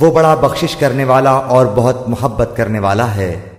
وہ بڑا بخشش کرنے والا اور بہت محبت کرنے والا ہے۔